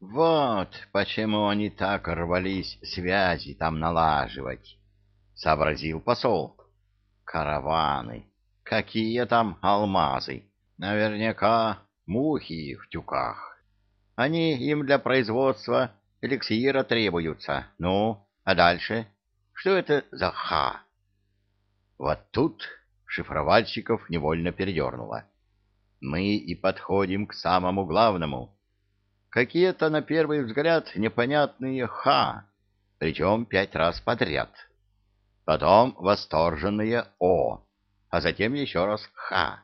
Вот почему они так рвались связи там налаживать, — сообразил посол. Караваны. Какие там алмазы? Наверняка мухи в тюках. Они им для производства эликсира требуются. Ну, а дальше? Что это за ха? Вот тут шифровальщиков невольно передернуло. Мы и подходим к самому главному. Какие-то, на первый взгляд, непонятные «ха», причем пять раз подряд. Потом восторженные «о», а затем еще раз «ха».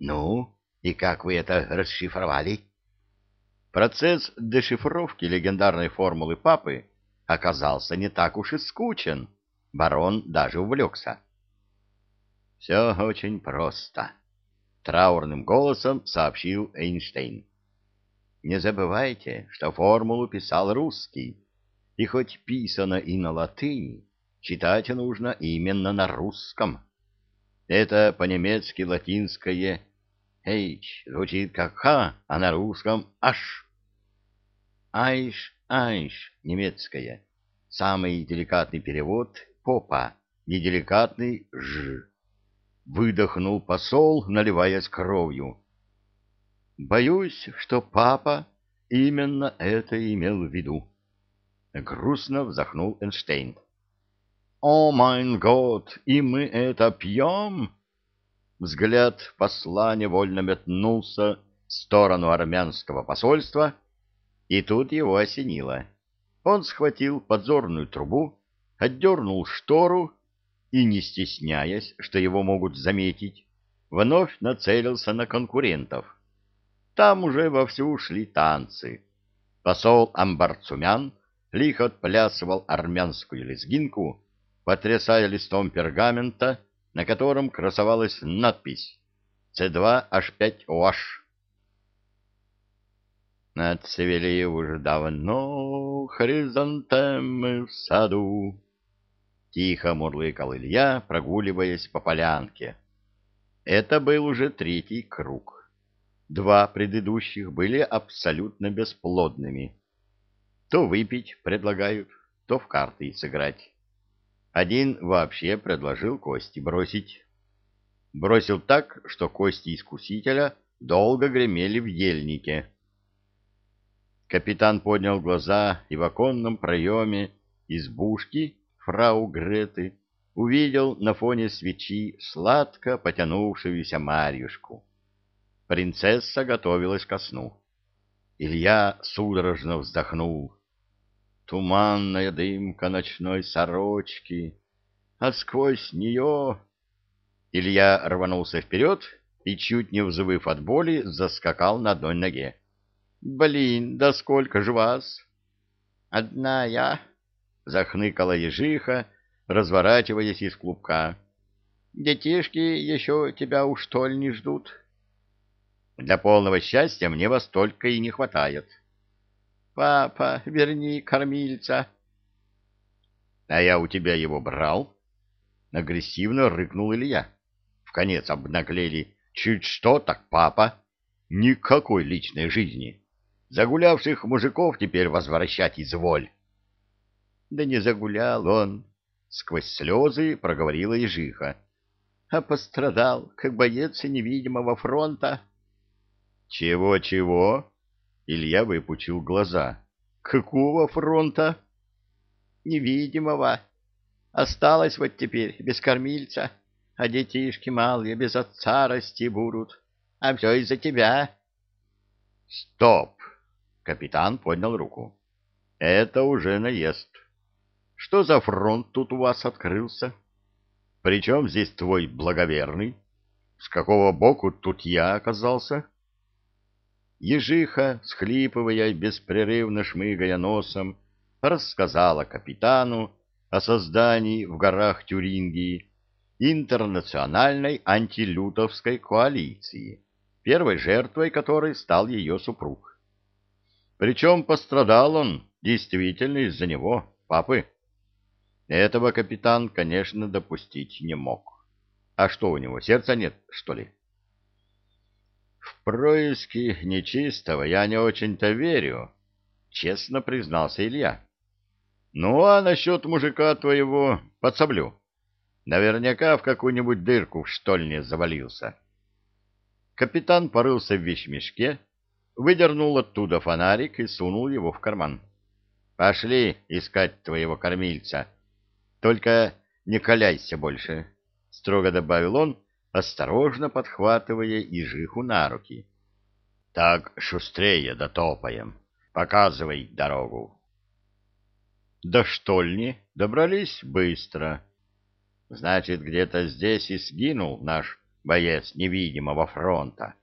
Ну, и как вы это расшифровали? Процесс дешифровки легендарной формулы папы оказался не так уж и скучен. Барон даже увлекся. Все очень просто, траурным голосом сообщил Эйнштейн. Не забывайте, что формулу писал русский, и хоть писано и на латыни, читать нужно именно на русском. Это по-немецки латинское «H» звучит как «Х», а на русском «Аш». «Айш», «Айш» немецкое. Самый деликатный перевод «попа», неделикатный «ж». Выдохнул посол, наливаясь кровью. Боюсь, что папа именно это имел в виду. Грустно вздохнул Эйнштейн. «О, майн год, и мы это пьем?» Взгляд посла невольно метнулся в сторону армянского посольства, и тут его осенило. Он схватил подзорную трубу, отдернул штору и, не стесняясь, что его могут заметить, вновь нацелился на конкурентов. Там уже вовсю шли танцы. Посол Амбарцумян лихо отплясывал армянскую лезгинку, потрясая листом пергамента, на котором красовалась надпись «С2H5OH». Отцвели уже давно хризантемы в саду. Тихо мурлыкал Илья, прогуливаясь по полянке. Это был уже третий круг. Два предыдущих были абсолютно бесплодными. То выпить предлагают, то в карты сыграть. Один вообще предложил кости бросить. Бросил так, что кости искусителя долго гремели в ельнике. Капитан поднял глаза и в оконном проеме избушки фрау Греты увидел на фоне свечи сладко потянувшуюся Марьюшку. Принцесса готовилась ко сну. Илья судорожно вздохнул туманная дымка ночной сорочки, а сквозь нее... Илья рванулся вперед и, чуть не взвыв от боли, заскакал на одной ноге. — Блин, да сколько же вас? — Одна я, — захныкала ежиха, разворачиваясь из клубка. — Детишки еще тебя уж толь не ждут. — Для полного счастья мне вас только и не хватает. — Папа, верни кормильца. — А я у тебя его брал? — агрессивно рыкнул Илья. В конец обнаглели. Чуть что, так папа. Никакой личной жизни. Загулявших мужиков теперь возвращать изволь. — Да не загулял он, — сквозь слезы проговорила ежиха. — А пострадал, как боец невидимого фронта. «Чего, — Чего-чего? Илья выпучил глаза. «Какого фронта?» «Невидимого. Осталось вот теперь без кормильца, а детишки малые без отца расти будут. А все из-за тебя». «Стоп!» — капитан поднял руку. «Это уже наезд. Что за фронт тут у вас открылся? Причем здесь твой благоверный? С какого боку тут я оказался?» Ежиха, схлипывая и беспрерывно шмыгая носом, рассказала капитану о создании в горах Тюрингии интернациональной антилютовской коалиции, первой жертвой которой стал ее супруг. Причем пострадал он действительно из-за него, папы. Этого капитан, конечно, допустить не мог. А что у него, сердца нет, что ли? В происки нечистого я не очень-то верю, — честно признался Илья. — Ну, а насчет мужика твоего подсоблю. Наверняка в какую-нибудь дырку в штольне завалился. Капитан порылся в вещмешке, выдернул оттуда фонарик и сунул его в карман. — Пошли искать твоего кормильца. Только не каляйся больше, — строго добавил он, осторожно подхватывая ижиху на руки. — Так шустрее дотопаем. Показывай дорогу. До штольни добрались быстро. Значит, где-то здесь и сгинул наш боец невидимого фронта.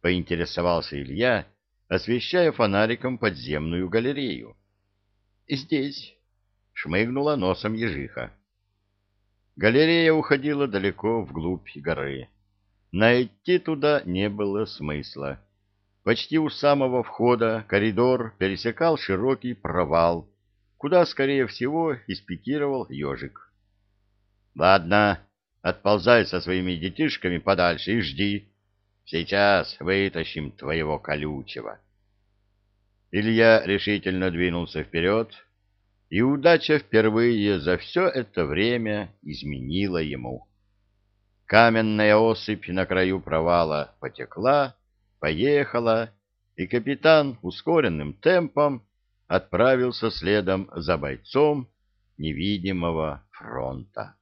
Поинтересовался Илья, освещая фонариком подземную галерею. Здесь, шмыгнула носом ежиха. Галерея уходила далеко вглубь горы. Найти туда не было смысла. Почти у самого входа коридор пересекал широкий провал, куда, скорее всего, испикировал ежик. — Ладно, отползай со своими детишками подальше и жди. Сейчас вытащим твоего колючего. Илья решительно двинулся вперед, и удача впервые за все это время изменила ему. Каменная осыпь на краю провала потекла, поехала, и капитан ускоренным темпом отправился следом за бойцом невидимого фронта.